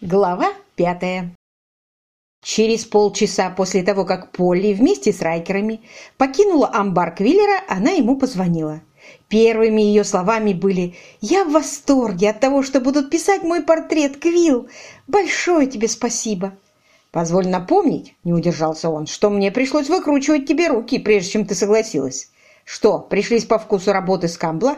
Глава пятая Через полчаса после того, как Полли вместе с Райкерами покинула амбар Квиллера, она ему позвонила. Первыми ее словами были «Я в восторге от того, что будут писать мой портрет, Квилл! Большое тебе спасибо!» «Позволь напомнить», — не удержался он, «что мне пришлось выкручивать тебе руки, прежде чем ты согласилась. Что, пришлись по вкусу работы с Камбла?»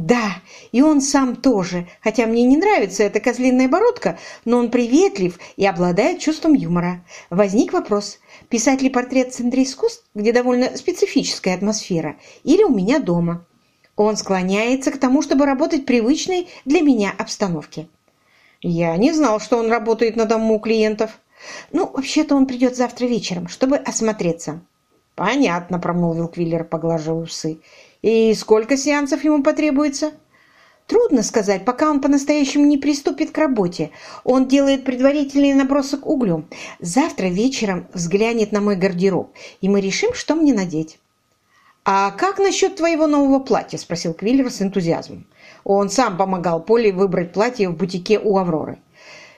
Да, и он сам тоже, хотя мне не нравится эта козлиная бородка, но он приветлив и обладает чувством юмора. Возник вопрос, писать ли портрет в Центре искусств, где довольно специфическая атмосфера, или у меня дома. Он склоняется к тому, чтобы работать в привычной для меня обстановке. Я не знал, что он работает на дому у клиентов. Ну, вообще-то он придет завтра вечером, чтобы осмотреться. «Понятно», — промолвил Квиллер, поглаживая усы. И сколько сеансов ему потребуется? Трудно сказать, пока он по-настоящему не приступит к работе. Он делает предварительный набросок углем. Завтра вечером взглянет на мой гардероб, и мы решим, что мне надеть. «А как насчет твоего нового платья?» – спросил Квиллер с энтузиазмом. Он сам помогал Поле выбрать платье в бутике у Авроры.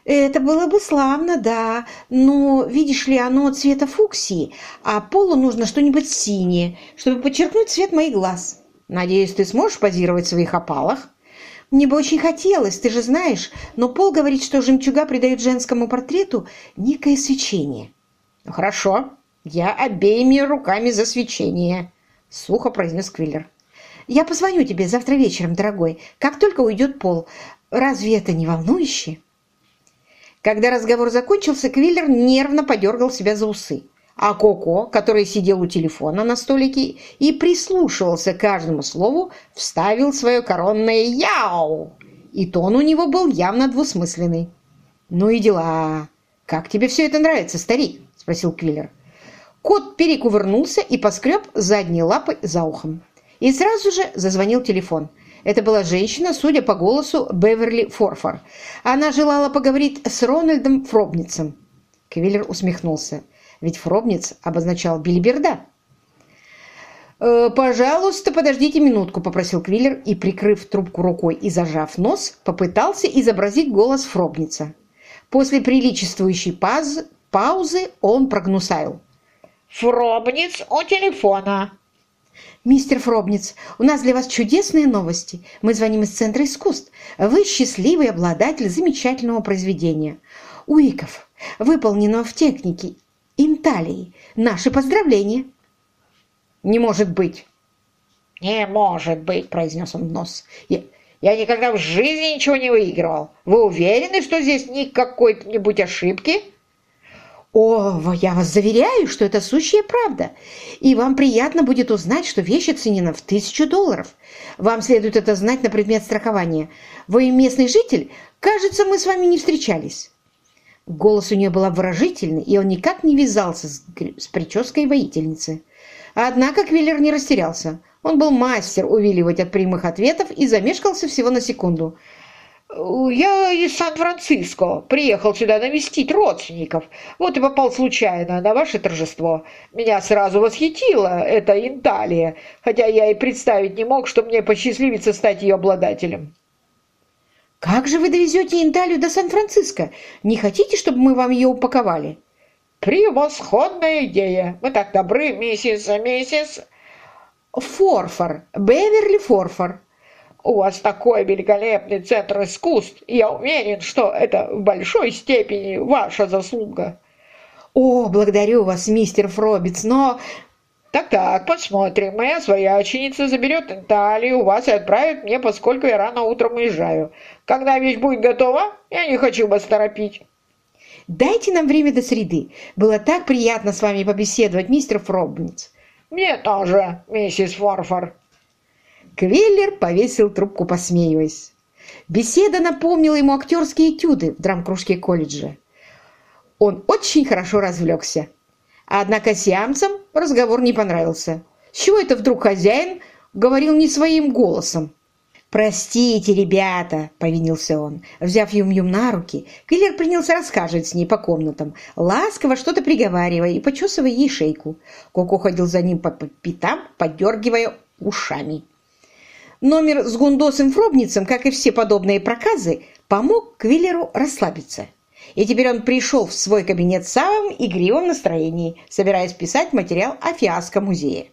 Это было бы славно, да, но, видишь ли, оно цвета фуксии, а полу нужно что-нибудь синее, чтобы подчеркнуть цвет моих глаз. Надеюсь, ты сможешь позировать в своих опалах? Мне бы очень хотелось, ты же знаешь, но Пол говорит, что жемчуга придают женскому портрету некое свечение. Ну, хорошо, я обеими руками за свечение, сухо произнес Квиллер. Я позвоню тебе завтра вечером, дорогой, как только уйдет Пол. Разве это не волнующе? Когда разговор закончился, Квиллер нервно подергал себя за усы. А Коко, который сидел у телефона на столике и прислушивался к каждому слову, вставил свое коронное «Яу!» И тон у него был явно двусмысленный. «Ну и дела. Как тебе все это нравится, старик?» – спросил Квиллер. Кот перекувырнулся и поскреб задней лапой за ухом. И сразу же зазвонил телефон – это была женщина, судя по голосу, Беверли Форфор. Она желала поговорить с Рональдом Фробницем. Квиллер усмехнулся. Ведь Фробниц обозначал Билиберда. «Э, «Пожалуйста, подождите минутку», – попросил Квиллер и, прикрыв трубку рукой и зажав нос, попытался изобразить голос Фробница. После приличествующей паз паузы он прогнусавил. «Фробниц у телефона». «Мистер Фробниц, у нас для вас чудесные новости. Мы звоним из Центра искусств. Вы счастливый обладатель замечательного произведения. Уиков, выполненного в технике Инталии. Наши поздравления!» «Не может быть!» «Не может быть!» – произнес он в нос. «Я, я никогда в жизни ничего не выигрывал. Вы уверены, что здесь никакой-нибудь ошибки?» «О, я вас заверяю, что это сущая правда, и вам приятно будет узнать, что вещь оценена в тысячу долларов. Вам следует это знать на предмет страхования. Вы местный житель? Кажется, мы с вами не встречались». Голос у нее был обворожительный, и он никак не вязался с, с прической воительницы. Однако Квиллер не растерялся. Он был мастер увиливать от прямых ответов и замешкался всего на секунду – я из Сан-Франциско. Приехал сюда навестить родственников. Вот и попал случайно на ваше торжество. Меня сразу восхитила эта Инталия, хотя я и представить не мог, что мне посчастливится стать ее обладателем. «Как же вы довезете Инталию до Сан-Франциско? Не хотите, чтобы мы вам ее упаковали?» «Превосходная идея! Мы так добры, миссис, миссис...» «Форфор, Беверли Форфор. У вас такой великолепный центр искусств, я уверен, что это в большой степени ваша заслуга. О, благодарю вас, мистер Фробиц, но... Так-так, посмотрим. Моя свояченица заберет Италию у вас и отправит мне, поскольку я рано утром уезжаю. Когда вещь будет готова, я не хочу вас торопить. Дайте нам время до среды. Было так приятно с вами побеседовать, мистер Фробиц. Мне тоже, миссис Форфор. Квеллер повесил трубку, посмеиваясь. Беседа напомнила ему актерские этюды в драм-кружке колледжа. Он очень хорошо развлекся. Однако сиамцам разговор не понравился. С чего это вдруг хозяин говорил не своим голосом? «Простите, ребята!» – повинился он. Взяв Юм-Юм на руки, Киллер принялся рассказывать с ней по комнатам, ласково что-то приговаривая и почесывая ей шейку. Коко ходил за ним по пятам, подергивая ушами. Номер с гундосым фробницем, как и все подобные проказы, помог Квиллеру расслабиться. И теперь он пришел в свой кабинет в самом игривом настроении, собираясь писать материал о фиаско музея.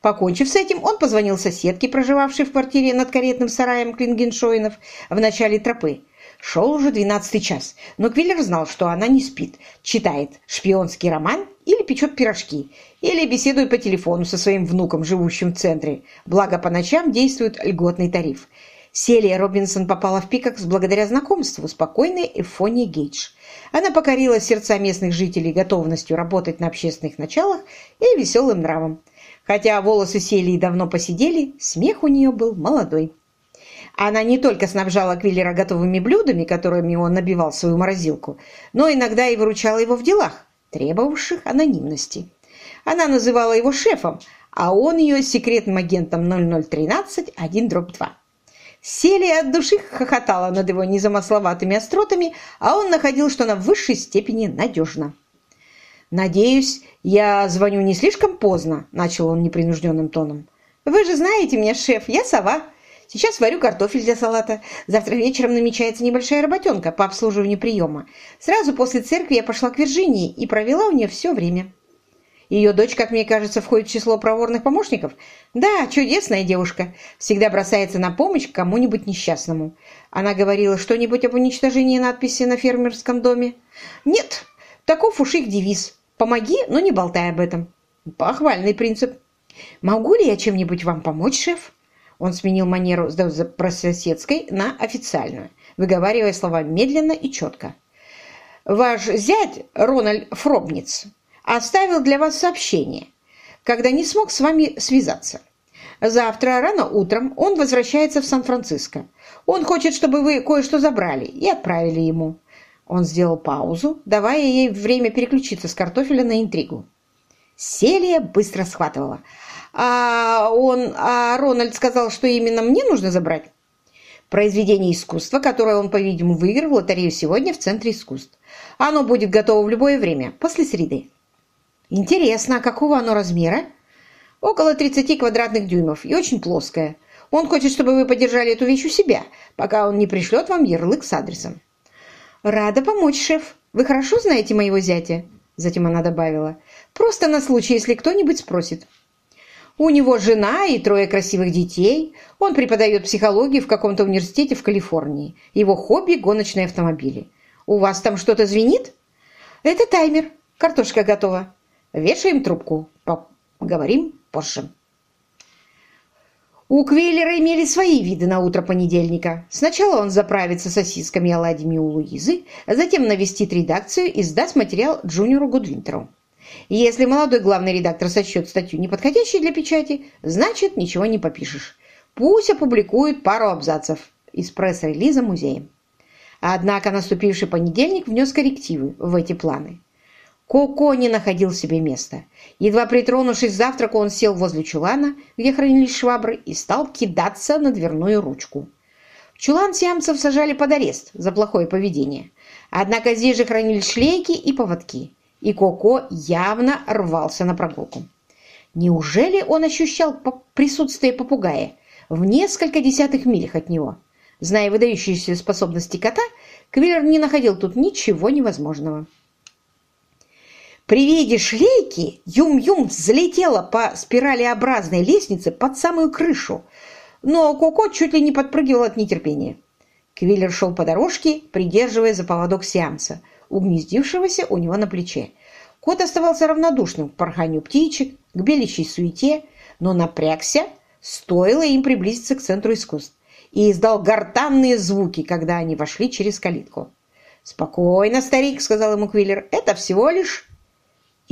Покончив с этим, он позвонил соседке, проживавшей в квартире над каретным сараем Клингеншоинов в начале тропы. Шел уже двенадцатый час, но Квиллер знал, что она не спит, читает шпионский роман или печет пирожки, или беседует по телефону со своим внуком, живущим в центре. Благо, по ночам действует льготный тариф. Селия Робинсон попала в Пикакс благодаря знакомству с покойной Эфонией Гейдж. Она покорила сердца местных жителей готовностью работать на общественных началах и веселым нравом. Хотя волосы Селии давно посидели, смех у нее был молодой. Она не только снабжала Квиллера готовыми блюдами, которыми он набивал свою морозилку, но иногда и выручала его в делах, требовавших анонимности. Она называла его шефом, а он ее секретным агентом 0013 1-2. Селия от души хохотала над его незамысловатыми остротами, а он находил, что она в высшей степени надежна. «Надеюсь, я звоню не слишком поздно», – начал он непринужденным тоном. «Вы же знаете меня, шеф, я сова. Сейчас варю картофель для салата. Завтра вечером намечается небольшая работенка по обслуживанию приема. Сразу после церкви я пошла к Вирджинии и провела у нее все время». Ее дочь, как мне кажется, входит в число проворных помощников. Да, чудесная девушка. Всегда бросается на помощь кому-нибудь несчастному. Она говорила что-нибудь об уничтожении надписи на фермерском доме? Нет, таков уж их девиз. Помоги, но не болтай об этом. Похвальный принцип. Могу ли я чем-нибудь вам помочь, шеф? Он сменил манеру с прососедской на официальную, выговаривая слова медленно и четко. Ваш зять, Рональд Фробниц, оставил для вас сообщение, когда не смог с вами связаться. Завтра рано утром он возвращается в Сан-Франциско. Он хочет, чтобы вы кое-что забрали и отправили ему. Он сделал паузу, давая ей время переключиться с картофеля на интригу. Селия быстро схватывала. «А он... А Рональд сказал, что именно мне нужно забрать?» «Произведение искусства, которое он, по-видимому, выиграл в лотерею сегодня в Центре искусств. Оно будет готово в любое время, после среды». «Интересно, а какого оно размера?» «Около 30 квадратных дюймов и очень плоское. Он хочет, чтобы вы подержали эту вещь у себя, пока он не пришлет вам ярлык с адресом». «Рада помочь, шеф. Вы хорошо знаете моего зятя?» Затем она добавила. «Просто на случай, если кто-нибудь спросит». «У него жена и трое красивых детей. Он преподает психологию в каком-то университете в Калифорнии. Его хобби – гоночные автомобили. У вас там что-то звенит?» «Это таймер. Картошка готова. Вешаем трубку. Поговорим позже». У Квейлера имели свои виды на утро понедельника. Сначала он заправится сосисками и оладьями у Луизы, затем навестит редакцию и сдаст материал Джуниору Гудвинтеру. Если молодой главный редактор сочтет статью неподходящей для печати, значит, ничего не попишешь. Пусть опубликует пару абзацев из пресс-релиза музея. Однако наступивший понедельник внес коррективы в эти планы. Коко не находил себе места. Едва притронувшись к завтраку, он сел возле чулана, где хранились швабры, и стал кидаться на дверную ручку. В чулан сиамцев сажали под арест за плохое поведение. Однако здесь же хранились шлейки и поводки, и Коко явно рвался на прогулку. Неужели он ощущал присутствие попугая в несколько десятых милях от него? Зная выдающиеся способности кота, Квиллер не находил тут ничего невозможного. При виде шлейки Юм-Юм взлетела по спиралеобразной лестнице под самую крышу, но Коко чуть ли не подпрыгивал от нетерпения. Квиллер шел по дорожке, придерживая за поводок сеанса, угнездившегося у него на плече. Кот оставался равнодушным к порханию птичек, к белящей суете, но напрягся, стоило им приблизиться к центру искусств, и издал гортанные звуки, когда они вошли через калитку. «Спокойно, старик», — сказал ему Квиллер, — «это всего лишь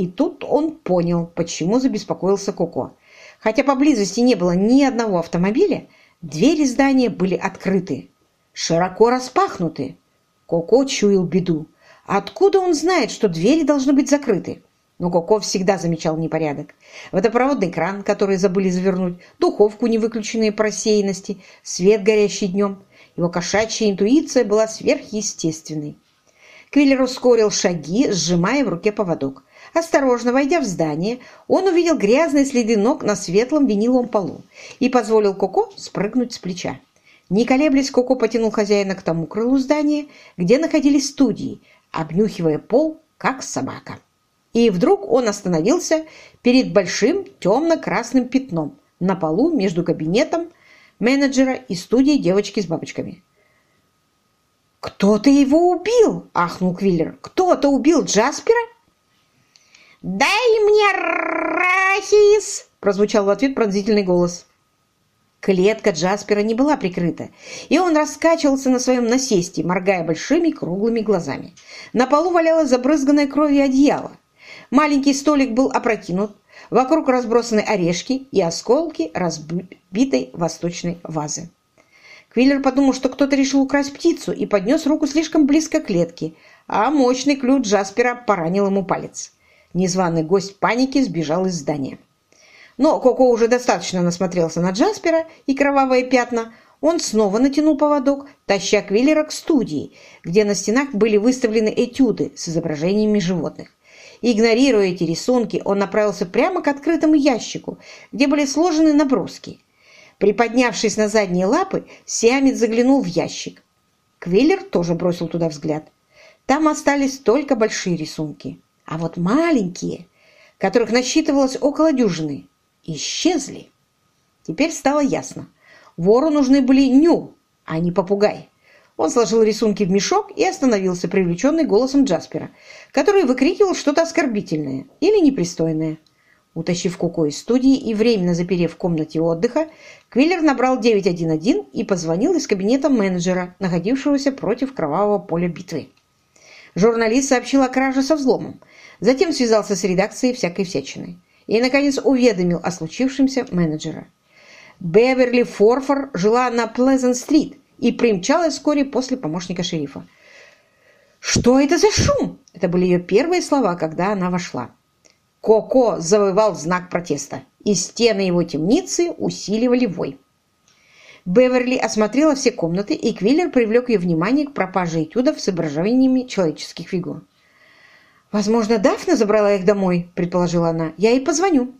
и тут он понял, почему забеспокоился Коко. Хотя поблизости не было ни одного автомобиля, двери здания были открыты, широко распахнуты. Коко чуял беду. Откуда он знает, что двери должны быть закрыты? Но Коко всегда замечал непорядок. Водопроводный кран, который забыли завернуть, духовку, не выключенные по рассеянности, свет, горящий днем. Его кошачья интуиция была сверхъестественной. Квиллер ускорил шаги, сжимая в руке поводок. Осторожно войдя в здание, он увидел грязные следы ног на светлом виниловом полу и позволил Коко спрыгнуть с плеча. Не колеблясь, Коко потянул хозяина к тому крылу здания, где находились студии, обнюхивая пол, как собака. И вдруг он остановился перед большим темно-красным пятном на полу между кабинетом менеджера и студией девочки с бабочками. «Кто-то его убил!» – ахнул Квиллер. «Кто-то убил Джаспера?» «Дай мне рахис!» – прозвучал в ответ пронзительный голос. Клетка Джаспера не была прикрыта, и он раскачивался на своем насесте, моргая большими круглыми глазами. На полу валялось забрызганное кровью одеяло. Маленький столик был опрокинут, вокруг разбросаны орешки и осколки разбитой восточной вазы. Квиллер подумал, что кто-то решил украсть птицу и поднес руку слишком близко к клетке, а мощный ключ Джаспера поранил ему палец. Незваный гость паники сбежал из здания. Но Коко уже достаточно насмотрелся на Джаспера и кровавые пятна. Он снова натянул поводок, таща Квиллера к студии, где на стенах были выставлены этюды с изображениями животных. Игнорируя эти рисунки, он направился прямо к открытому ящику, где были сложены наброски. Приподнявшись на задние лапы, Сиамец заглянул в ящик. Квиллер тоже бросил туда взгляд. Там остались только большие рисунки. А вот маленькие, которых насчитывалось около дюжины, исчезли. Теперь стало ясно. Вору нужны были ню, а не попугай. Он сложил рисунки в мешок и остановился, привлеченный голосом Джаспера, который выкрикивал что-то оскорбительное или непристойное. Утащив Коко из студии и временно заперев в комнате отдыха, Квиллер набрал 911 и позвонил из кабинета менеджера, находившегося против кровавого поля битвы. Журналист сообщил о краже со взломом, затем связался с редакцией всякой всячины и, наконец, уведомил о случившемся менеджера. Беверли Форфор жила на Плезент-стрит и примчалась вскоре после помощника шерифа. «Что это за шум?» Это были ее первые слова, когда она вошла. Коко завывал знак протеста, и стены его темницы усиливали вой. Беверли осмотрела все комнаты, и Квиллер привлек ее внимание к пропаже этюдов с изображениями человеческих фигур. «Возможно, Дафна забрала их домой», — предположила она. «Я ей позвоню».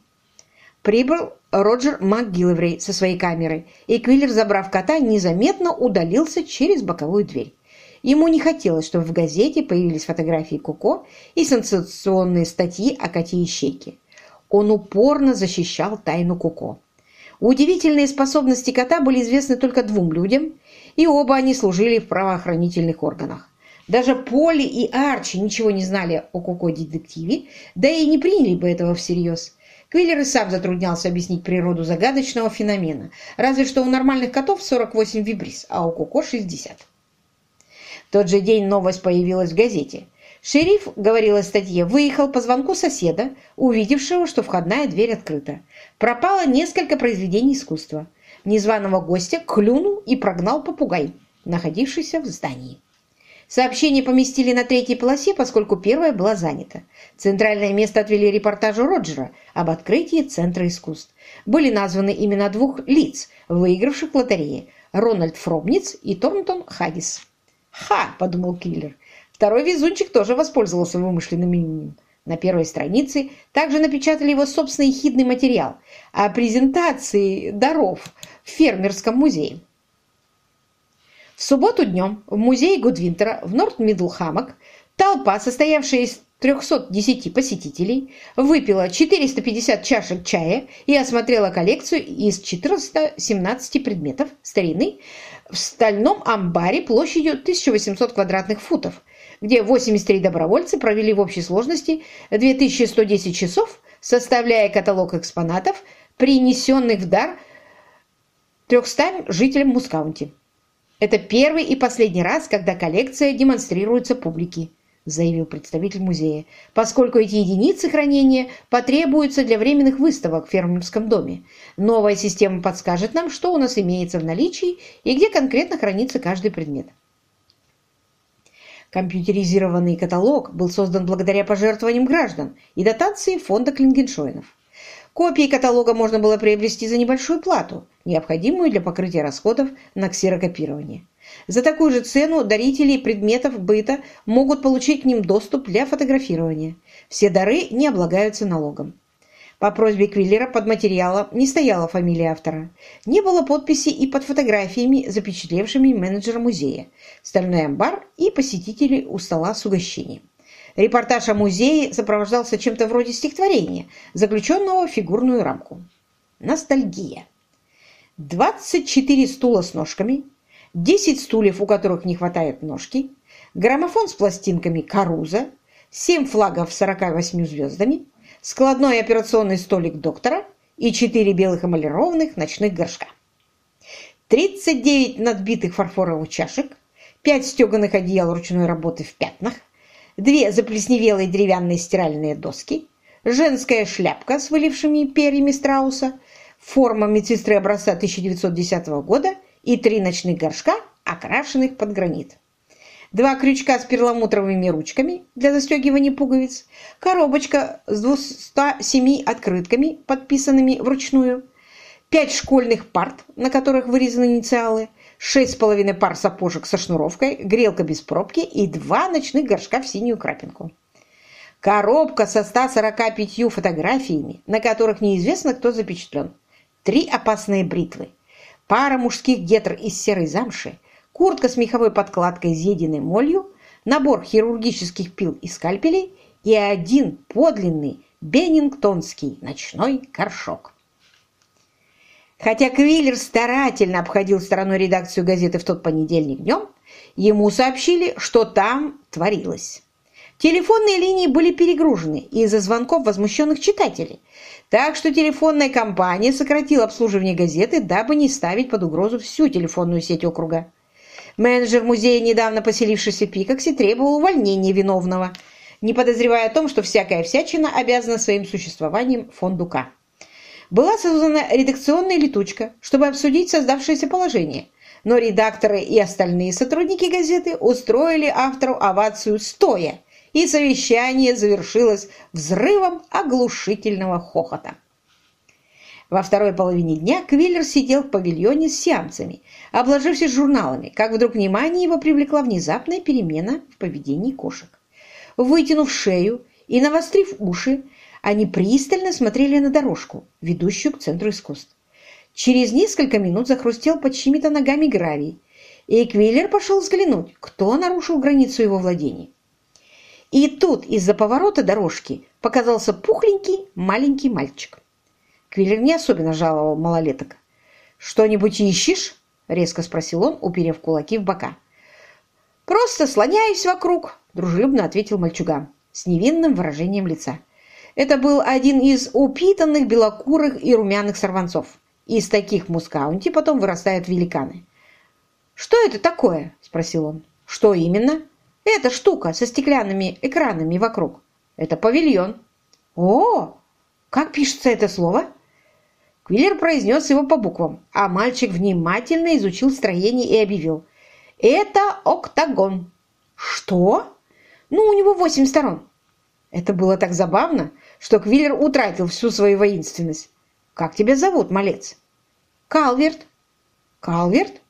Прибыл Роджер МакГиллеврей со своей камерой, и Квиллер, забрав кота, незаметно удалился через боковую дверь. Ему не хотелось, чтобы в газете появились фотографии Коко и сенсационные статьи о коте и щеке. Он упорно защищал тайну Коко. Удивительные способности кота были известны только двум людям, и оба они служили в правоохранительных органах. Даже Поли и Арчи ничего не знали о Коко-детективе, да и не приняли бы этого всерьез. Квиллер и сам затруднялся объяснить природу загадочного феномена, разве что у нормальных котов 48 вибрис, а у Коко 60. В тот же день новость появилась в газете. Шериф, говорил в статье, выехал по звонку соседа, увидевшего, что входная дверь открыта. Пропало несколько произведений искусства. Незваного гостя клюнул и прогнал попугай, находившийся в здании. Сообщение поместили на третьей полосе, поскольку первая была занята. Центральное место отвели репортажу Роджера об открытии Центра искусств. Были названы имена двух лиц, выигравших в лотерее – Рональд Фробниц и Торнтон Хаггис. «Ха!» – подумал Киллер. Второй везунчик тоже воспользовался вымышленным именем. На первой странице также напечатали его собственный хидный материал о презентации даров в фермерском музее. В субботу днем в музее Гудвинтера в Норт-Мидлхаммок толпа, состоявшая из 310 посетителей, выпила 450 чашек чая и осмотрела коллекцию из 417 предметов старины в стальном амбаре площадью 1800 квадратных футов, где 83 добровольца провели в общей сложности 2110 часов, составляя каталог экспонатов, принесенных в дар 300 жителям Мускаунти. Это первый и последний раз, когда коллекция демонстрируется публике, заявил представитель музея, поскольку эти единицы хранения потребуются для временных выставок в фермерском доме. Новая система подскажет нам, что у нас имеется в наличии и где конкретно хранится каждый предмет. Компьютеризированный каталог был создан благодаря пожертвованиям граждан и дотации фонда Клингеншойнов. Копии каталога можно было приобрести за небольшую плату, необходимую для покрытия расходов на ксерокопирование. За такую же цену дарители предметов быта могут получить к ним доступ для фотографирования. Все дары не облагаются налогом. По просьбе Квиллера под материалом не стояла фамилия автора. Не было подписи и под фотографиями, запечатлевшими менеджера музея, стальной амбар и посетителей у стола с угощением. Репортаж о музее сопровождался чем-то вроде стихотворения, заключенного в фигурную рамку. Ностальгия. 24 стула с ножками, 10 стульев, у которых не хватает ножки, граммофон с пластинками «Каруза», 7 флагов с 48 звездами, складной операционный столик доктора и 4 белых эмалированных ночных горшка. 39 надбитых фарфоровых чашек, 5 стеганых одеял ручной работы в пятнах, две заплесневелые деревянные стиральные доски, женская шляпка с вылившими перьями страуса, форма медсестры образца 1910 года и три ночных горшка, окрашенных под гранит. Два крючка с перламутровыми ручками для застегивания пуговиц, коробочка с 207 открытками, подписанными вручную, пять школьных парт, на которых вырезаны инициалы, шесть с половиной пар сапожек со шнуровкой, грелка без пробки и два ночных горшка в синюю крапинку. Коробка со 145 фотографиями, на которых неизвестно, кто запечатлен. Три опасные бритвы. Пара мужских гетр из серой замши, куртка с меховой подкладкой, изъеденной молью, набор хирургических пил и скальпелей и один подлинный беннингтонский ночной горшок. Хотя Квиллер старательно обходил стороной редакцию газеты в тот понедельник днем, ему сообщили, что там творилось. Телефонные линии были перегружены из-за звонков возмущенных читателей, так что телефонная компания сократила обслуживание газеты, дабы не ставить под угрозу всю телефонную сеть округа. Менеджер музея, недавно поселившийся в Пикоксе, требовал увольнения виновного, не подозревая о том, что всякая всячина обязана своим существованием фонду К была создана редакционная летучка, чтобы обсудить создавшееся положение, но редакторы и остальные сотрудники газеты устроили автору овацию стоя, и совещание завершилось взрывом оглушительного хохота. Во второй половине дня Квиллер сидел в павильоне с сеансами, обложившись журналами, как вдруг внимание его привлекла внезапная перемена в поведении кошек. Вытянув шею и навострив уши, они пристально смотрели на дорожку, ведущую к центру искусств. Через несколько минут захрустел под чьими-то ногами гравий, и Квиллер пошел взглянуть, кто нарушил границу его владений. И тут из-за поворота дорожки показался пухленький маленький мальчик. Квиллер не особенно жаловал малолеток. «Что-нибудь ищешь?» — резко спросил он, уперев кулаки в бока. «Просто слоняюсь вокруг», — дружелюбно ответил мальчуган с невинным выражением лица. Это был один из упитанных белокурых и румяных сорванцов. Из таких мускаунти потом вырастают великаны. «Что это такое?» – спросил он. «Что именно?» «Эта штука со стеклянными экранами вокруг. Это павильон». «О, как пишется это слово?» Квиллер произнес его по буквам, а мальчик внимательно изучил строение и объявил. «Это октагон». «Что?» «Ну, у него восемь сторон». Это было так забавно, что Квиллер утратил всю свою воинственность. «Как тебя зовут, малец?» «Калверт». «Калверт?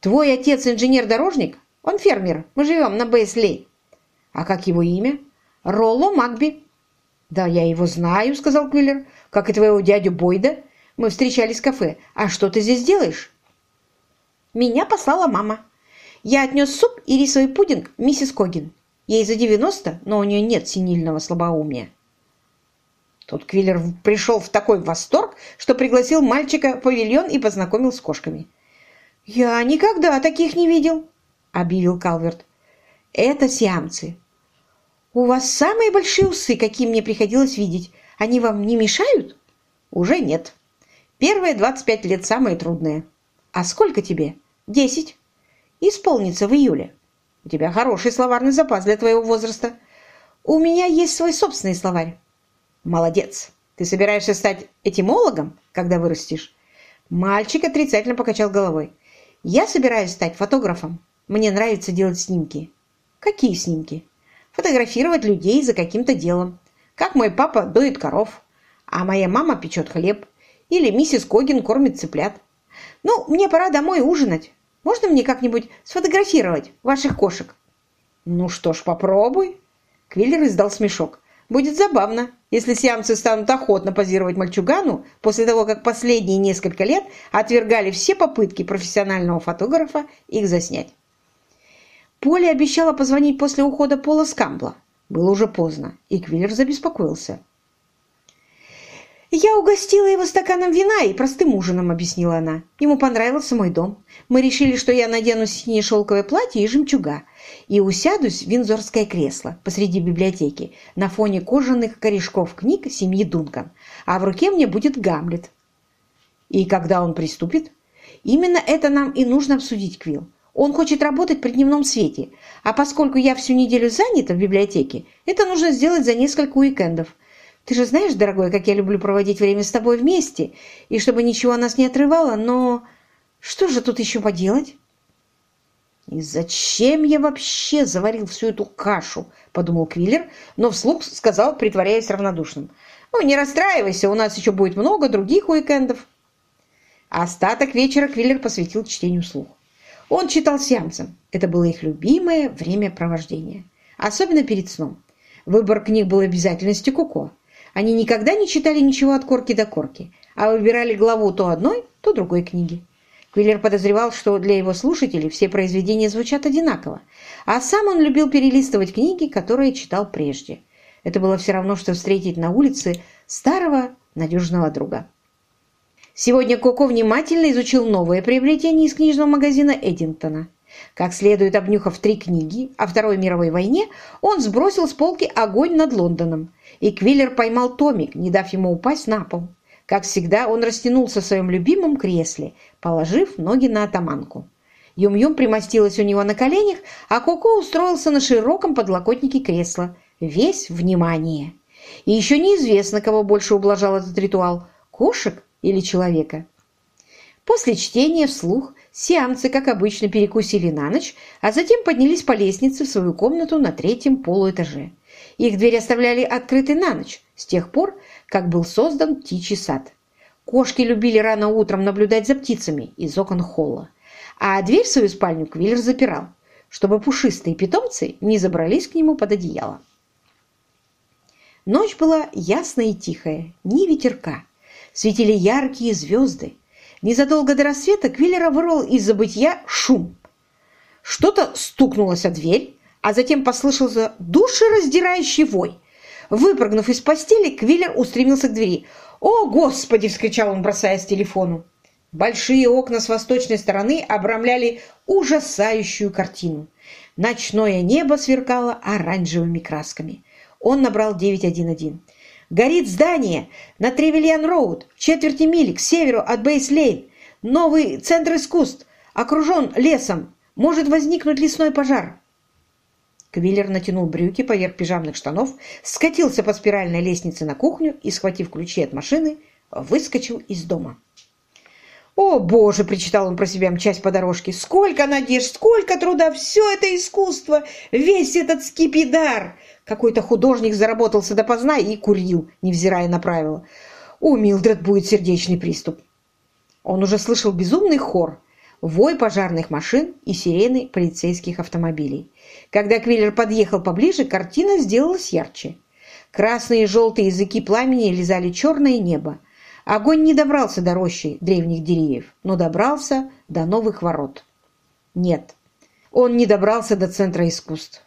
Твой отец инженер-дорожник? Он фермер. Мы живем на Бейсли». «А как его имя?» «Ролло Макби». «Да, я его знаю», — сказал Квиллер. «Как и твоего дядю Бойда. Мы встречались в кафе. А что ты здесь делаешь?» «Меня послала мама. Я отнес суп и рисовый пудинг миссис Когин. Ей за 90, но у нее нет синильного слабоумия». Тут Квиллер пришел в такой восторг, что пригласил мальчика в павильон и познакомил с кошками. «Я никогда таких не видел», — объявил Калверт. «Это сиамцы. У вас самые большие усы, какие мне приходилось видеть. Они вам не мешают?» «Уже нет. Первые 25 лет самые трудные. А сколько тебе?» «Десять. Исполнится в июле. У тебя хороший словарный запас для твоего возраста. У меня есть свой собственный словарь. Молодец. Ты собираешься стать этимологом, когда вырастешь? Мальчик отрицательно покачал головой. Я собираюсь стать фотографом. Мне нравится делать снимки. Какие снимки? Фотографировать людей за каким-то делом. Как мой папа доит коров, а моя мама печет хлеб. Или миссис Когин кормит цыплят. Ну, мне пора домой ужинать. Можно мне как-нибудь сфотографировать ваших кошек? Ну что ж, попробуй. Квиллер издал смешок. Будет забавно, если сиамцы станут охотно позировать мальчугану после того, как последние несколько лет отвергали все попытки профессионального фотографа их заснять. Поле обещала позвонить после ухода Пола Скамбла. Было уже поздно, и Квиллер забеспокоился. «Я угостила его стаканом вина и простым ужином», — объяснила она. «Ему понравился мой дом. Мы решили, что я надену синее шелковое платье и жемчуга и усядусь в винзорское кресло посреди библиотеки на фоне кожаных корешков книг семьи Дункан, а в руке мне будет Гамлет». «И когда он приступит?» «Именно это нам и нужно обсудить, Квилл. Он хочет работать при дневном свете, а поскольку я всю неделю занята в библиотеке, это нужно сделать за несколько уикендов. Ты же знаешь, дорогой, как я люблю проводить время с тобой вместе, и чтобы ничего нас не отрывало, но что же тут еще поделать? «И зачем я вообще заварил всю эту кашу?» – подумал Квиллер, но вслух сказал, притворяясь равнодушным. «Ну, не расстраивайся, у нас еще будет много других уикендов». Остаток вечера Квиллер посвятил чтению слух. Он читал сеансом. Это было их любимое времяпровождение. Особенно перед сном. Выбор книг был обязательностью Куко. Они никогда не читали ничего от корки до корки, а выбирали главу то одной, то другой книги. Квиллер подозревал, что для его слушателей все произведения звучат одинаково, а сам он любил перелистывать книги, которые читал прежде. Это было все равно, что встретить на улице старого надежного друга. Сегодня Коко внимательно изучил новое приобретение из книжного магазина Эдинтона. Как следует обнюхав три книги о Второй мировой войне, он сбросил с полки огонь над Лондоном, и Квиллер поймал томик, не дав ему упасть на пол. Как всегда, он растянулся в своем любимом кресле, положив ноги на атаманку. Юм-Юм примостилась у него на коленях, а Коко устроился на широком подлокотнике кресла, весь внимание. И еще неизвестно, кого больше ублажал этот ритуал – кошек или человека. После чтения вслух сиамцы, как обычно, перекусили на ночь, а затем поднялись по лестнице в свою комнату на третьем полуэтаже. Их дверь оставляли открытой на ночь, с тех пор, как был создан птичий сад. Кошки любили рано утром наблюдать за птицами из окон холла, а дверь в свою спальню Квиллер запирал, чтобы пушистые питомцы не забрались к нему под одеяло. Ночь была ясная и тихая, ни ветерка. Светили яркие звезды. Незадолго до рассвета Квиллера вырвал из забытья шум. Что-то стукнулось о дверь, а затем послышался душераздирающий вой. Выпрыгнув из постели, Квиллер устремился к двери. «О, Господи!» – вскричал он, бросаясь к телефону. Большие окна с восточной стороны обрамляли ужасающую картину. Ночное небо сверкало оранжевыми красками. Он набрал 911. «Горит здание на Тревельян-Роуд, в четверти мили к северу от Бейс-Лейн. Новый центр искусств, окружен лесом. Может возникнуть лесной пожар». Квиллер натянул брюки поверх пижамных штанов, скатился по спиральной лестнице на кухню и, схватив ключи от машины, выскочил из дома. «О, Боже!» – причитал он про себя, мчась по дорожке. «Сколько надежд, сколько труда! Все это искусство! Весь этот скипидар!» Какой-то художник заработался допоздна и курил, невзирая на правила. «У Милдред будет сердечный приступ!» Он уже слышал безумный хор, вой пожарных машин и сирены полицейских автомобилей. Когда Квиллер подъехал поближе, картина сделалась ярче. Красные и желтые языки пламени лизали черное небо. Огонь не добрался до рощи древних деревьев, но добрался до новых ворот. Нет, он не добрался до центра искусств.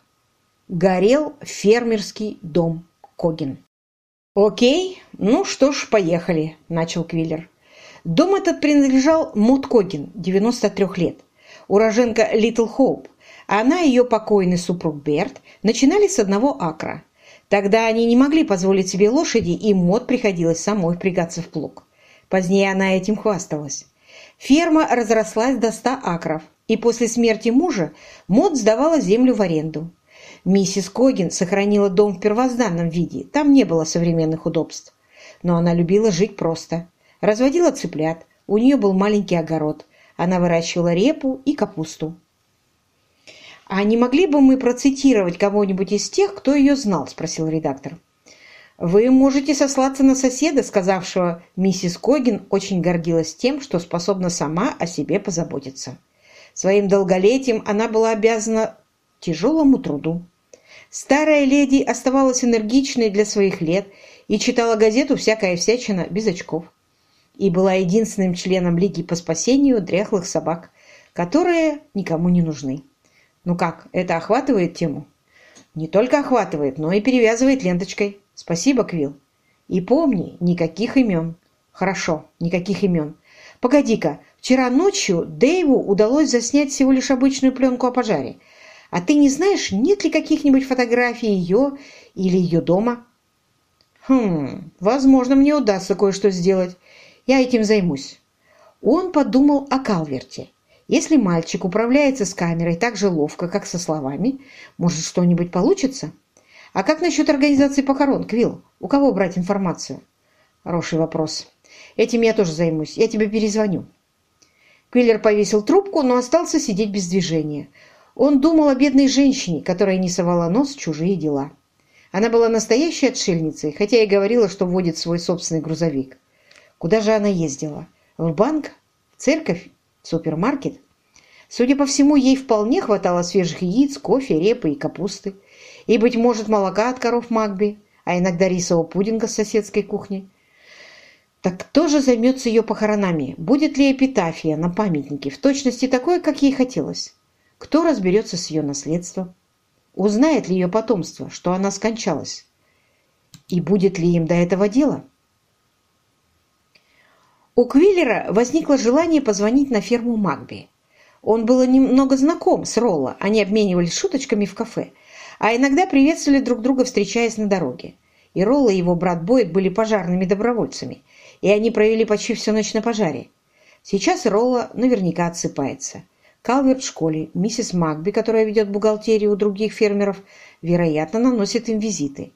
Горел фермерский дом Когин. «Окей, ну что ж, поехали», – начал Квиллер. Дом этот принадлежал Мут Когин, 93 лет, уроженка Литл Хоуп. Она и ее покойный супруг Берт начинали с одного акра. Тогда они не могли позволить себе лошади, и Мот приходилось самой впрягаться в плуг. Позднее она этим хвасталась. Ферма разрослась до ста акров, и после смерти мужа Мот сдавала землю в аренду. Миссис Когин сохранила дом в первозданном виде, там не было современных удобств. Но она любила жить просто. Разводила цыплят, у нее был маленький огород. Она выращивала репу и капусту. «А не могли бы мы процитировать кого-нибудь из тех, кто ее знал?» – спросил редактор. «Вы можете сослаться на соседа, сказавшего, миссис Когин очень гордилась тем, что способна сама о себе позаботиться. Своим долголетием она была обязана тяжелому труду. Старая леди оставалась энергичной для своих лет и читала газету «Всякая всячина» без очков. И была единственным членом Лиги по спасению дряхлых собак, которые никому не нужны. Ну как, это охватывает тему? Не только охватывает, но и перевязывает ленточкой. Спасибо, Квилл. И помни, никаких имен. Хорошо, никаких имен. Погоди-ка, вчера ночью Дэйву удалось заснять всего лишь обычную пленку о пожаре. А ты не знаешь, нет ли каких-нибудь фотографий ее или ее дома? Хм, возможно, мне удастся кое-что сделать. Я этим займусь. Он подумал о Калверте. Если мальчик управляется с камерой так же ловко, как со словами, может, что-нибудь получится? А как насчет организации похорон, Квилл? У кого брать информацию? Хороший вопрос. Этим я тоже займусь. Я тебе перезвоню. Квиллер повесил трубку, но остался сидеть без движения. Он думал о бедной женщине, которая не совала нос в чужие дела. Она была настоящей отшельницей, хотя и говорила, что водит свой собственный грузовик. Куда же она ездила? В банк? В церковь? Супермаркет? Судя по всему, ей вполне хватало свежих яиц, кофе, репы и капусты. И, быть может, молока от коров Магби, а иногда рисового пудинга с соседской кухни. Так кто же займется ее похоронами? Будет ли эпитафия на памятнике в точности такой, как ей хотелось? Кто разберется с ее наследством? Узнает ли ее потомство, что она скончалась? И будет ли им до этого дела? У Квиллера возникло желание позвонить на ферму Магби. Он был немного знаком с Ролло, они обменивались шуточками в кафе, а иногда приветствовали друг друга, встречаясь на дороге. И Ролло и его брат Бойд были пожарными добровольцами – и они провели почти всю ночь на пожаре. Сейчас Ролла наверняка отсыпается. Калверт в школе, миссис Макби, которая ведет бухгалтерию у других фермеров, вероятно, наносит им визиты.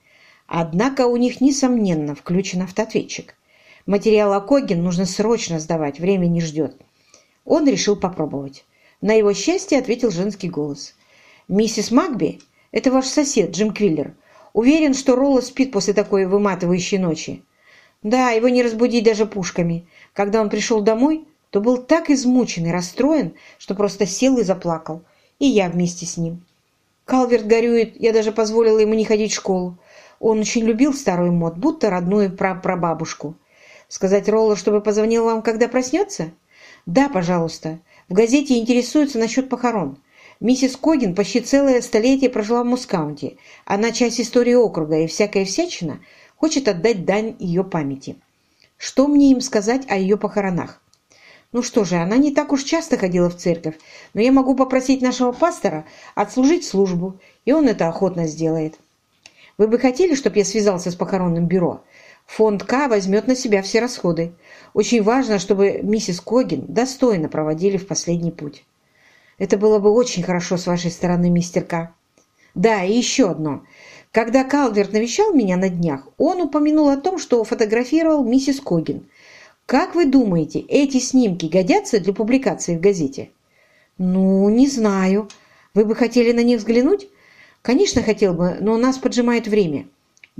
Однако у них, несомненно, включен автоответчик. Материал о Когин нужно срочно сдавать, время не ждет. Он решил попробовать. На его счастье ответил женский голос. «Миссис Макби, это ваш сосед, Джим Квиллер. Уверен, что Ролла спит после такой выматывающей ночи. Да, его не разбудить даже пушками. Когда он пришел домой, то был так измучен и расстроен, что просто сел и заплакал. И я вместе с ним. Калверт горюет, я даже позволила ему не ходить в школу. Он очень любил старую мод, будто родную прапрабабушку. Сказать Роллу, чтобы позвонил вам, когда проснется? Да, пожалуйста. В газете интересуются насчет похорон. Миссис Когин почти целое столетие прожила в Мускаунте. Она часть истории округа, и всякая всячина хочет отдать дань ее памяти. Что мне им сказать о ее похоронах? Ну что же, она не так уж часто ходила в церковь, но я могу попросить нашего пастора отслужить службу, и он это охотно сделает. Вы бы хотели, чтобы я связался с похоронным бюро? Фонд К возьмет на себя все расходы. Очень важно, чтобы миссис Когин достойно проводили в последний путь. Это было бы очень хорошо с вашей стороны, мистер К. Да, и еще одно. Когда Калверт навещал меня на днях, он упомянул о том, что фотографировал миссис Когин. Как вы думаете, эти снимки годятся для публикации в газете? Ну, не знаю. Вы бы хотели на них взглянуть? Конечно, хотел бы, но у нас поджимает время.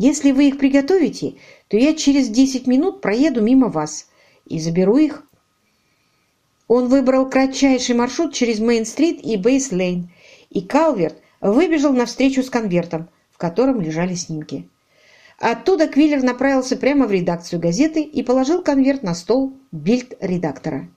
Если вы их приготовите, то я через 10 минут проеду мимо вас и заберу их. Он выбрал кратчайший маршрут через Мейн-стрит и Бейс-лейн, и Калверт выбежал навстречу с конвертом – котором лежали снимки. Оттуда Квиллер направился прямо в редакцию газеты и положил конверт на стол бильд-редактора.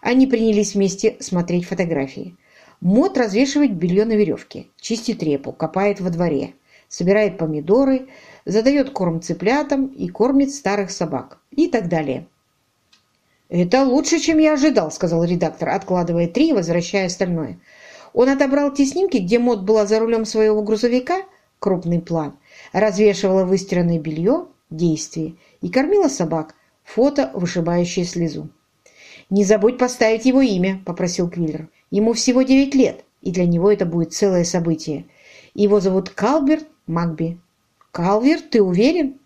Они принялись вместе смотреть фотографии. Мот развешивает белье на веревке, чистит репу, копает во дворе, собирает помидоры, задает корм цыплятам и кормит старых собак и так далее. «Это лучше, чем я ожидал», — сказал редактор, откладывая три и возвращая остальное. Он отобрал те снимки, где Мот была за рулем своего грузовика — крупный план, развешивала выстиранное белье, действие, и кормила собак, фото, вышибающее слезу. «Не забудь поставить его имя», — попросил Квиллер. «Ему всего девять лет, и для него это будет целое событие. Его зовут Калберт Макби». «Калверт, ты уверен?»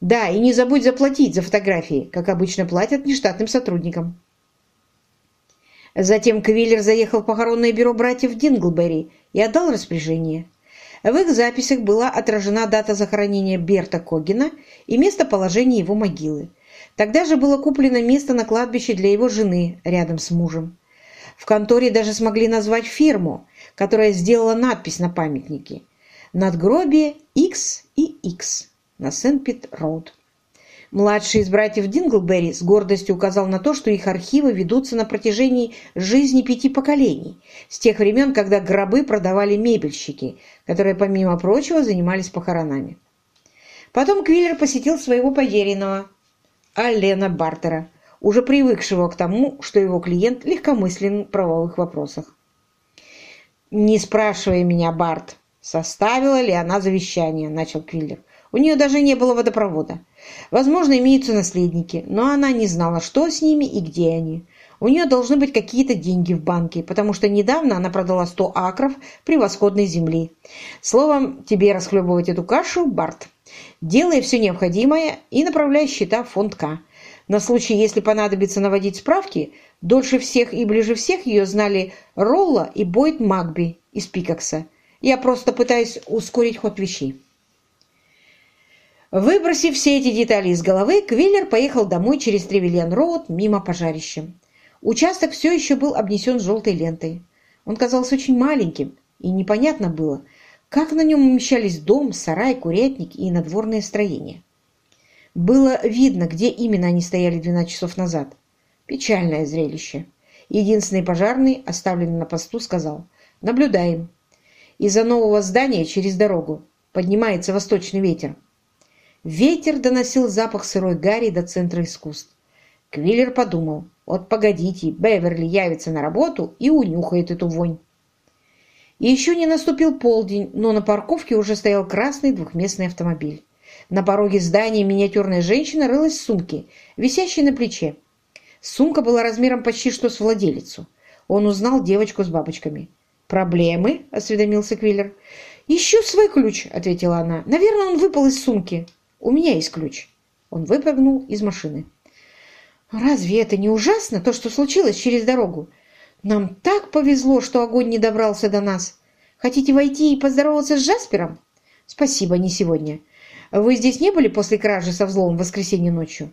«Да, и не забудь заплатить за фотографии, как обычно платят нештатным сотрудникам». Затем Квиллер заехал в похоронное бюро братьев Динглберри и отдал распоряжение. В их записях была отражена дата захоронения Берта Когина и местоположение его могилы. Тогда же было куплено место на кладбище для его жены рядом с мужем. В конторе даже смогли назвать фирму, которая сделала надпись на памятнике. Надгробие X и X на Сент-Пит-Роуд. Младший из братьев Динглберри с гордостью указал на то, что их архивы ведутся на протяжении жизни пяти поколений, с тех времен, когда гробы продавали мебельщики, которые, помимо прочего, занимались похоронами. Потом Квиллер посетил своего поверенного, Алена Бартера, уже привыкшего к тому, что его клиент легкомыслен в правовых вопросах. «Не спрашивай меня, Барт, составила ли она завещание», — начал Квиллер. «У нее даже не было водопровода. Возможно, имеются наследники, но она не знала, что с ними и где они. У нее должны быть какие-то деньги в банке, потому что недавно она продала 100 акров превосходной земли. Словом, тебе расхлебывать эту кашу, Барт. Делай все необходимое и направляй счета в фонд К. На случай, если понадобится наводить справки, дольше всех и ближе всех ее знали Ролла и Бойд Макби из Пикакса. Я просто пытаюсь ускорить ход вещей. Выбросив все эти детали из головы, Квиллер поехал домой через Тревельян-Роуд мимо пожарища. Участок все еще был обнесен желтой лентой. Он казался очень маленьким, и непонятно было, как на нем умещались дом, сарай, курятник и надворные строения. Было видно, где именно они стояли 12 часов назад. Печальное зрелище. Единственный пожарный, оставленный на посту, сказал «Наблюдаем». Из-за нового здания через дорогу поднимается восточный ветер. Ветер доносил запах сырой гари до центра искусств. Квиллер подумал, вот погодите, Беверли явится на работу и унюхает эту вонь. Еще не наступил полдень, но на парковке уже стоял красный двухместный автомобиль. На пороге здания миниатюрная женщина рылась в сумке, висящей на плече. Сумка была размером почти что с владелицу. Он узнал девочку с бабочками. «Проблемы?» – осведомился Квиллер. «Ищу свой ключ», – ответила она. «Наверное, он выпал из сумки. У меня есть ключ». Он выпрыгнул из машины. «Разве это не ужасно, то, что случилось через дорогу? Нам так повезло, что огонь не добрался до нас. Хотите войти и поздороваться с Джаспером?» «Спасибо, не сегодня. Вы здесь не были после кражи со взломом в воскресенье ночью?»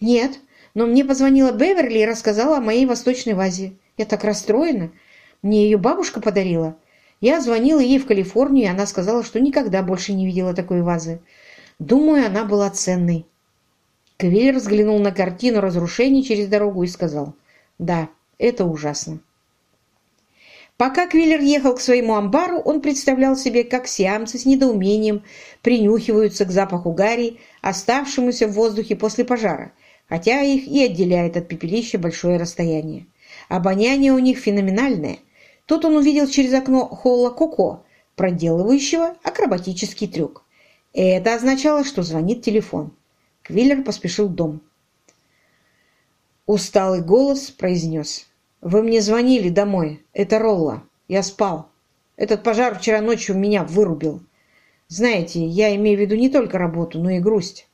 «Нет, но мне позвонила Беверли и рассказала о моей восточной вазе. Я так расстроена. Мне ее бабушка подарила. Я звонила ей в Калифорнию, и она сказала, что никогда больше не видела такой вазы. Думаю, она была ценной. Квиллер взглянул на картину разрушений через дорогу и сказал, «Да, это ужасно». Пока Квиллер ехал к своему амбару, он представлял себе, как сиамцы с недоумением принюхиваются к запаху гари, оставшемуся в воздухе после пожара, хотя их и отделяет от пепелища большое расстояние. Обоняние у них феноменальное – Тут он увидел через окно холла Коко, проделывающего акробатический трюк. Это означало, что звонит телефон. Квиллер поспешил в дом. Усталый голос произнес. «Вы мне звонили домой. Это Ролла. Я спал. Этот пожар вчера ночью меня вырубил. Знаете, я имею в виду не только работу, но и грусть.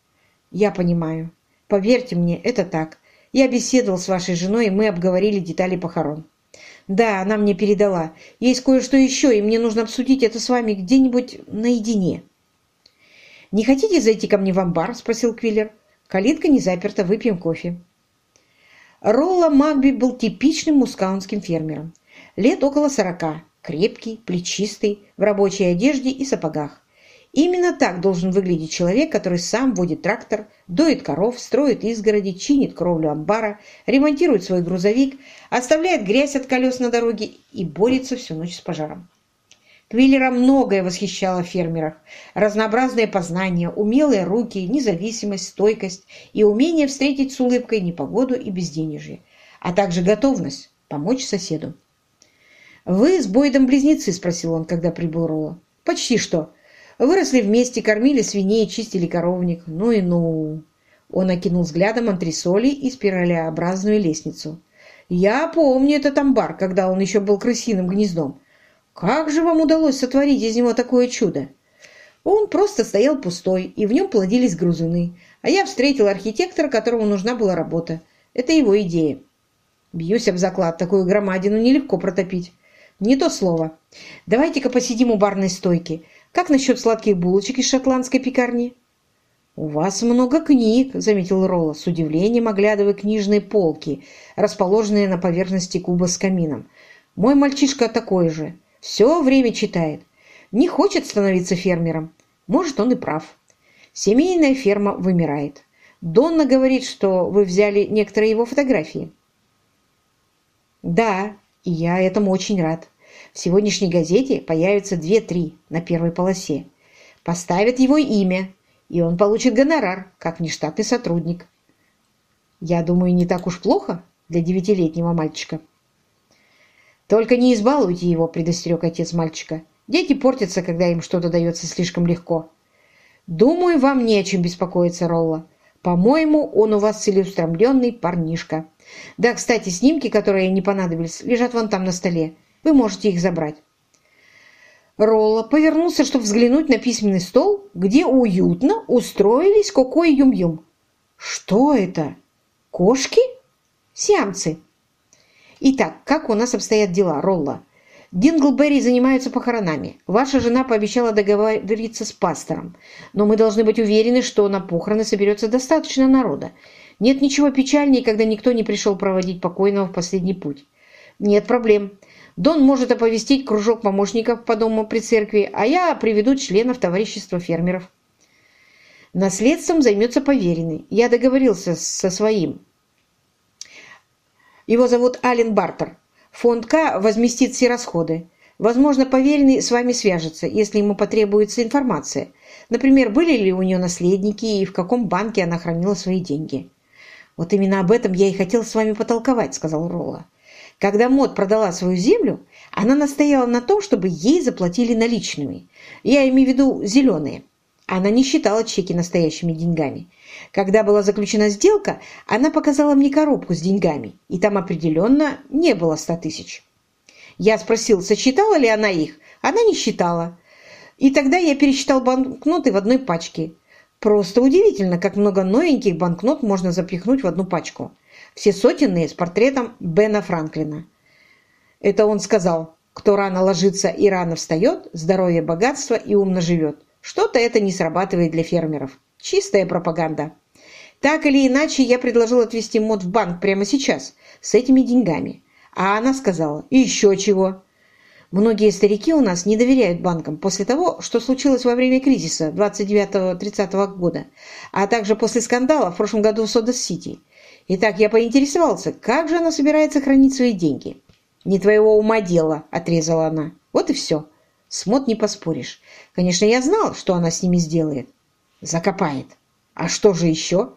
Я понимаю. Поверьте мне, это так. Я беседовал с вашей женой, и мы обговорили детали похорон. «Да, она мне передала. Есть кое-что еще, и мне нужно обсудить это с вами где-нибудь наедине». «Не хотите зайти ко мне в амбар?» – спросил Квиллер. «Калитка не заперта, выпьем кофе». Ролла Макби был типичным мускаунским фермером. Лет около сорока, крепкий, плечистый, в рабочей одежде и сапогах. Именно так должен выглядеть человек, который сам водит трактор, доит коров, строит изгороди, чинит кровлю амбара, ремонтирует свой грузовик, оставляет грязь от колес на дороге и борется всю ночь с пожаром. Квиллера многое восхищало фермерах. Разнообразные познания, умелые руки, независимость, стойкость и умение встретить с улыбкой непогоду и безденежье, а также готовность помочь соседу. «Вы с Бойдом близнецы?» – спросил он, когда прибыл Ролла. «Почти что. Выросли вместе, кормили свиней, чистили коровник. Ну и ну. Он окинул взглядом антресоли и спиралеобразную лестницу. Я помню этот амбар, когда он еще был крысиным гнездом. Как же вам удалось сотворить из него такое чудо? Он просто стоял пустой, и в нем плодились грузуны. А я встретил архитектора, которому нужна была работа. Это его идея. Бьюсь об заклад, такую громадину нелегко протопить. Не то слово. Давайте-ка посидим у барной стойки. Как насчет сладких булочек из шотландской пекарни?» «У вас много книг», — заметил Ролла, с удивлением оглядывая книжные полки, расположенные на поверхности куба с камином. «Мой мальчишка такой же. Все время читает. не хочет становиться фермером. Может, он и прав. Семейная ферма вымирает. Донна говорит, что вы взяли некоторые его фотографии. Да, и я этому очень рад. В сегодняшней газете появятся две-три на первой полосе. Поставят его имя, и он получит гонорар, как нештатный сотрудник. Я думаю, не так уж плохо для девятилетнего мальчика. «Только не избалуйте его», — предостерег отец мальчика. «Дети портятся, когда им что-то дается слишком легко». «Думаю, вам не о чем беспокоиться, Ролла. По-моему, он у вас целеустремленный парнишка. Да, кстати, снимки, которые не понадобились, лежат вон там на столе. Вы можете их забрать». Ролла повернулся, чтобы взглянуть на письменный стол, где уютно устроились Коко и Юм-Юм. «Что это? Кошки? Сиамцы?» «Итак, как у нас обстоят дела, Ролла?» Динглберри занимаются похоронами. Ваша жена пообещала договориться с пастором. Но мы должны быть уверены, что на похороны соберется достаточно народа. Нет ничего печальнее, когда никто не пришел проводить покойного в последний путь. Нет проблем. Дон может оповестить кружок помощников по дому при церкви, а я приведу членов товарищества фермеров. Наследством займется поверенный. Я договорился со своим. Его зовут Ален Бартер. Фонд К возместит все расходы. Возможно, поверенный с вами свяжется, если ему потребуется информация. Например, были ли у нее наследники и в каком банке она хранила свои деньги. «Вот именно об этом я и хотел с вами потолковать», — сказал Ролла. Когда Мод продала свою землю, она настояла на том, чтобы ей заплатили наличными. Я имею в виду зеленые. Она не считала чеки настоящими деньгами. Когда была заключена сделка, она показала мне коробку с деньгами, и там определенно не было ста тысяч. Я спросил, сосчитала ли она их. Она не считала. И тогда я пересчитал банкноты в одной пачке. Просто удивительно, как много новеньких банкнот можно запихнуть в одну пачку. Все сотенные с портретом Бена Франклина. Это он сказал, кто рано ложится и рано встает, здоровье, богатство и умно живет. Что-то это не срабатывает для фермеров. Чистая пропаганда. Так или иначе, я предложил отвезти Мод в банк прямо сейчас, с этими деньгами. А она сказала, еще чего. Многие старики у нас не доверяют банкам после того, что случилось во время кризиса 29-30 года, а также после скандала в прошлом году в Содос-Сити. Итак, я поинтересовался, как же она собирается хранить свои деньги. «Не твоего ума дело», — отрезала она. «Вот и все. С Мод не поспоришь. Конечно, я знал, что она с ними сделает. Закопает. А что же еще?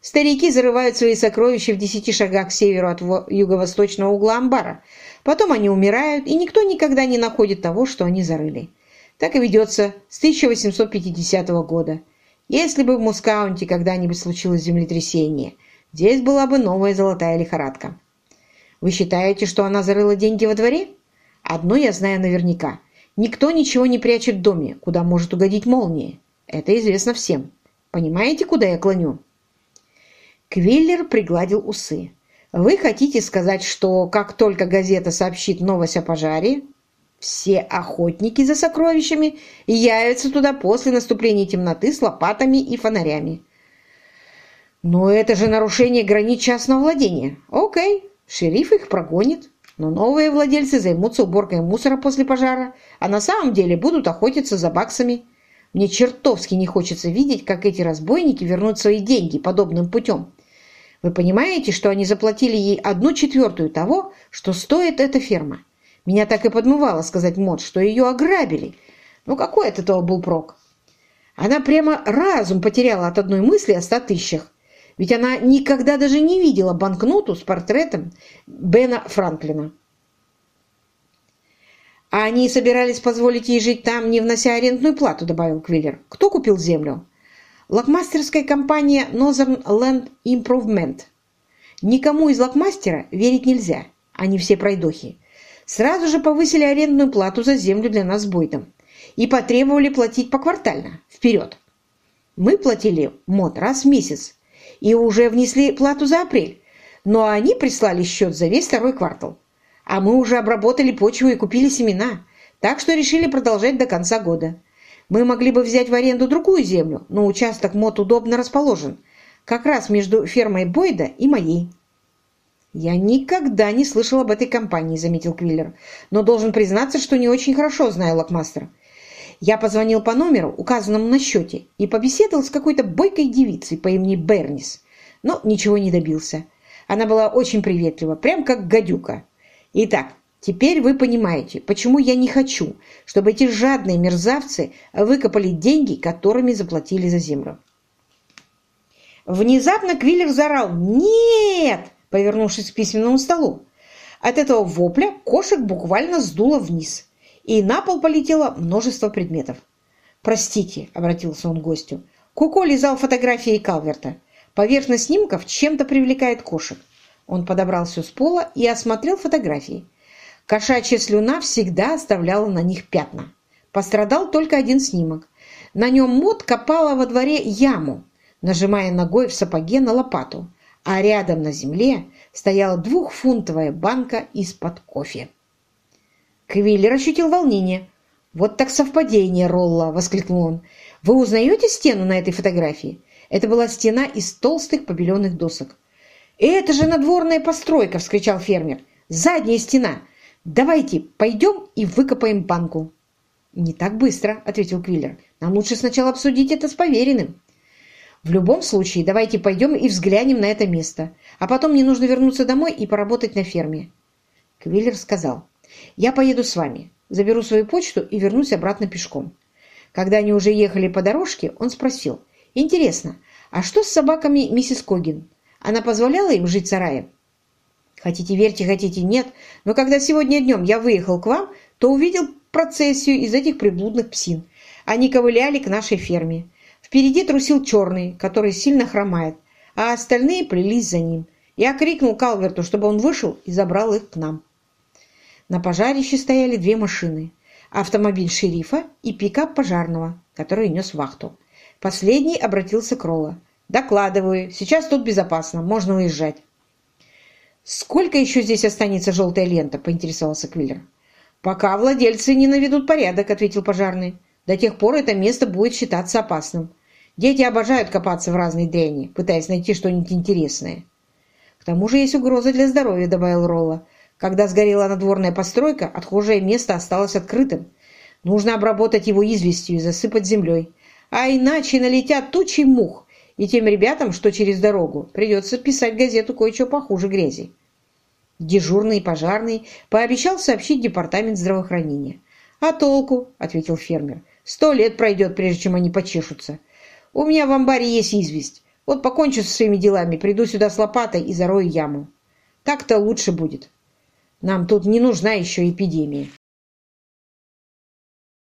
Старики зарывают свои сокровища в десяти шагах к северу от юго-восточного угла амбара. Потом они умирают, и никто никогда не находит того, что они зарыли. Так и ведется с 1850 года. Если бы в Мускаунте когда-нибудь случилось землетрясение, здесь была бы новая золотая лихорадка. Вы считаете, что она зарыла деньги во дворе? Одно я знаю наверняка. Никто ничего не прячет в доме, куда может угодить молния. Это известно всем. Понимаете, куда я клоню?» Квиллер пригладил усы. «Вы хотите сказать, что как только газета сообщит новость о пожаре, все охотники за сокровищами явятся туда после наступления темноты с лопатами и фонарями?» «Но это же нарушение границ частного владения. Окей, шериф их прогонит, но новые владельцы займутся уборкой мусора после пожара, а на самом деле будут охотиться за баксами». Мне чертовски не хочется видеть, как эти разбойники вернут свои деньги подобным путем. Вы понимаете, что они заплатили ей одну четвертую того, что стоит эта ферма? Меня так и подмывало сказать Мод, что ее ограбили. Ну какой от этого был прок? Она прямо разум потеряла от одной мысли о ста тысячах. Ведь она никогда даже не видела банкноту с портретом Бена Франклина. «А они собирались позволить ей жить там, не внося арендную плату», — добавил Квиллер. «Кто купил землю?» «Локмастерская компания Northern Land Improvement». «Никому из локмастера верить нельзя. Они все пройдохи. Сразу же повысили арендную плату за землю для нас с Бойдом и потребовали платить поквартально, вперед. Мы платили мод раз в месяц и уже внесли плату за апрель, но они прислали счет за весь второй квартал. А мы уже обработали почву и купили семена, так что решили продолжать до конца года. Мы могли бы взять в аренду другую землю, но участок МОД удобно расположен, как раз между фермой Бойда и моей. «Я никогда не слышал об этой компании», — заметил Квиллер, «но должен признаться, что не очень хорошо знаю Локмастер. Я позвонил по номеру, указанному на счете, и побеседовал с какой-то бойкой девицей по имени Бернис, но ничего не добился. Она была очень приветлива, прям как гадюка. Итак, теперь вы понимаете, почему я не хочу, чтобы эти жадные мерзавцы выкопали деньги, которыми заплатили за землю. Внезапно Квиллер заорал «Нет!», повернувшись к письменному столу. От этого вопля кошек буквально сдуло вниз, и на пол полетело множество предметов. «Простите», — обратился он к гостю, — Куко лизал фотографии Калверта. Поверхность снимков чем-то привлекает кошек. Он подобрал все с пола и осмотрел фотографии. Кошачья слюна всегда оставляла на них пятна. Пострадал только один снимок. На нем Мот копала во дворе яму, нажимая ногой в сапоге на лопату, а рядом на земле стояла двухфунтовая банка из-под кофе. Квиллер ощутил волнение. «Вот так совпадение, Ролла!» — воскликнул он. «Вы узнаете стену на этой фотографии? Это была стена из толстых побеленных досок. «Это же надворная постройка!» – вскричал фермер. «Задняя стена! Давайте пойдем и выкопаем банку!» «Не так быстро», – ответил Квиллер. «Нам лучше сначала обсудить это с поверенным». «В любом случае, давайте пойдем и взглянем на это место, а потом мне нужно вернуться домой и поработать на ферме». Квиллер сказал, «Я поеду с вами, заберу свою почту и вернусь обратно пешком». Когда они уже ехали по дорожке, он спросил, Интересно, а что с собаками миссис Когин? Она позволяла им жить в сарае? Хотите верьте, хотите нет, но когда сегодня днем я выехал к вам, то увидел процессию из этих приблудных псин. Они ковыляли к нашей ферме. Впереди трусил черный, который сильно хромает, а остальные плелись за ним. Я крикнул Калверту, чтобы он вышел и забрал их к нам. На пожарище стояли две машины. Автомобиль шерифа и пикап пожарного, который нес вахту. Последний обратился к Ролла. «Докладываю. Сейчас тут безопасно. Можно уезжать». «Сколько еще здесь останется желтая лента?» – поинтересовался Квиллер. «Пока владельцы не наведут порядок», – ответил пожарный. «До тех пор это место будет считаться опасным. Дети обожают копаться в разной дряни, пытаясь найти что-нибудь интересное». «К тому же есть угроза для здоровья», – добавил Ролла. «Когда сгорела надворная постройка, отхожее место осталось открытым. Нужно обработать его известью и засыпать землей а иначе налетят тучи мух, и тем ребятам, что через дорогу, придется писать газету кое-что похуже грязи. Дежурный пожарный пообещал сообщить департамент здравоохранения. «А толку?» – ответил фермер. «Сто лет пройдет, прежде чем они почешутся. У меня в амбаре есть известь. Вот покончу со своими делами, приду сюда с лопатой и зарою яму. Так-то лучше будет. Нам тут не нужна еще эпидемия».